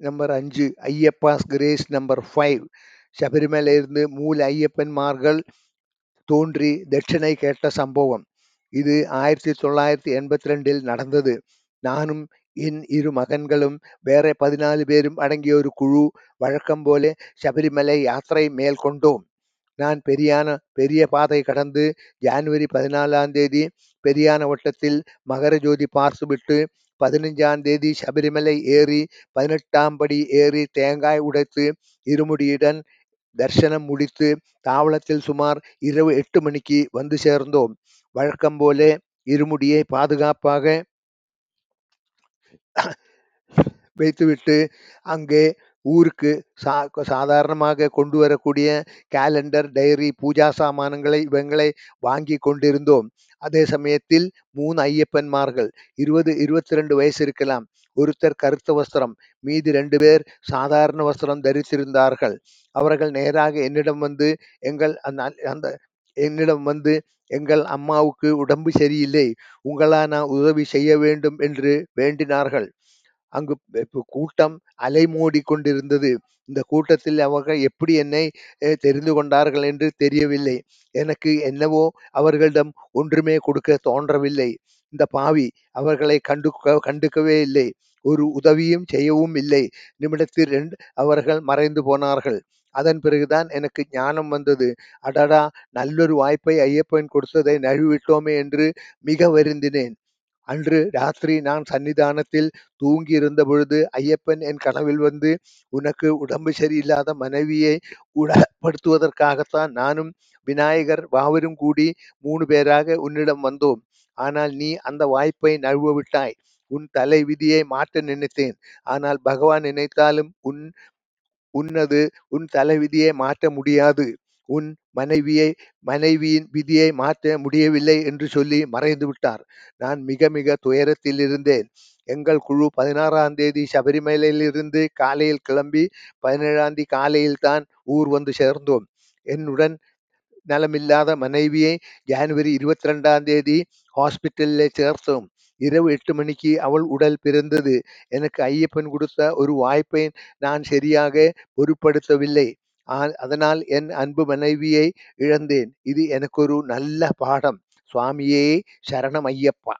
Number அஞ்சு Ayyappa's grace number five சபரிமலையிலிருந்து மூல ஐயப்பன்மார்கள் தோன்றி தட்சிணை கேட்ட சம்பவம். இது ஆயிரத்தி தொள்ளாயிரத்தி எண்பத்தி ரெண்டில் நடந்தது. நானும் என் இரு மகன்களும் வேற பதினாலு பேரும் அடங்கிய ஒரு குழு வழக்கம் போல சபரிமலை யாத்திரை மேற்கொண்டோம் நான் பெரியான பெரிய பாதை கடந்து ஜான்வரி பதினாலாம் தேதி பெரியான வட்டத்தில் மகர ஜோதி பார்த்துவிட்டு பதினஞ்சாம் தேதி சபரிமலை ஏறி பதினெட்டாம் படி ஏறி தேங்காய் உடைத்து இருமுடியுடன் தரிசனம் முடித்து தாவளத்தில் சுமார் இரவு எட்டு மணிக்கு வந்து சேர்ந்தோம். வழக்கம் போல இருமுடியை பாதுகாப்பாக வைத்துவிட்டு அங்கே ஊருக்கு சா சாதாரணமாக கொண்டு வரக்கூடிய கேலண்டர் டைரி பூஜா சாமானங்களை இவங்களை வாங்கி கொண்டிருந்தோம். அதே சமயத்தில் மூணு ஐயப்பன்மார்கள் இருபது இருபத்தி ரெண்டு வயசு இருக்கலாம். ஒருத்தர் கருத்த வஸ்திரம் மீதி ரெண்டு பேர் சாதாரண வஸ்திரம் தரித்திருந்தார்கள். அவர்கள் நேராக என்னிடம் வந்து எங்கள் அந்த அந்த என்னிடம் வந்து எங்கள் அம்மாவுக்கு உடம்பு சரியில்லை. உங்களால் நான் உதவி செய்ய வேண்டும் என்று வேண்டினார்கள். அங்கு கூட்டம் அலைமோடி கொண்டிருந்தது இந்த கூட்டத்தில் அவர்கள் எப்படி என்னை தெரிந்து கொண்டார்கள் என்று தெரியவில்லை. எனக்கு என்னவோ அவர்களிடம் ஒன்றுமே கொடுக்க தோன்றவில்லை. இந்த பாவி அவர்களை கண்டு கண்டுக்கவே இல்லை. ஒரு உதவியும் செய்யவும் இல்லை. நிமிடத்தில் ரெண்டு அவர்கள் மறைந்து போனார்கள். அதன் பிறகுதான் எனக்கு ஞானம் வந்தது. அடடா நல்லொரு வாய்ப்பை ஐயப்பன் கொடுத்ததை நழுவிட்டோமே என்று மிக வருந்தினேன். அன்று ராத்திரி நான் சன்னிதானத்தில் தூங்கியிருந்த பொழுது ஐயப்பன் என் கனவில் வந்து உனக்கு உடம்பு சரியில்லாத மனைவியை குணப்படுத்துவதற்காகத்தான் நானும் விநாயகர் வாவரும் கூடி மூணு பேராக உன்னிடம் வந்தோம். ஆனால் நீ அந்த வாய்ப்பை நழுவ விட்டாய் உன் தலை விதியை மாற்ற நினைத்தேன். ஆனால் பகவான் நினைத்தாலும் உன் உன்னது உன் தலை விதியை மாற்ற முடியாது. உன் மனைவியை மனைவியின் விதியை மாற்ற முடியவில்லை என்று சொல்லி மறைந்து விட்டார். நான் மிக மிக துயரத்தில் இருந்தேன். எங்கள் குழு பதினாறாம் தேதி சபரிமலையிலிருந்து காலையில் கிளம்பி பதினேழாம் தேதி காலையில் தான் ஊர் வந்து சேர்ந்தோம். என்னுடன் நலமில்லாத மனைவியை ஜனவரி இருபத்தி ரெண்டாம் தேதி ஹாஸ்பிட்டலில் சேர்த்தோம். இரவு எட்டு மணிக்கு அவள் உடல் பிறந்தது. எனக்கு ஐயப்பன் கொடுத்த ஒரு வாய்ப்பை நான் சரியாக பொருட்படுத்தவில்லை. அதனால் என் அன்பு மனைவியை இழந்தேன். இது எனக்கு ஒரு நல்ல பாடம். சுவாமியே சரணம் ஐயப்பா.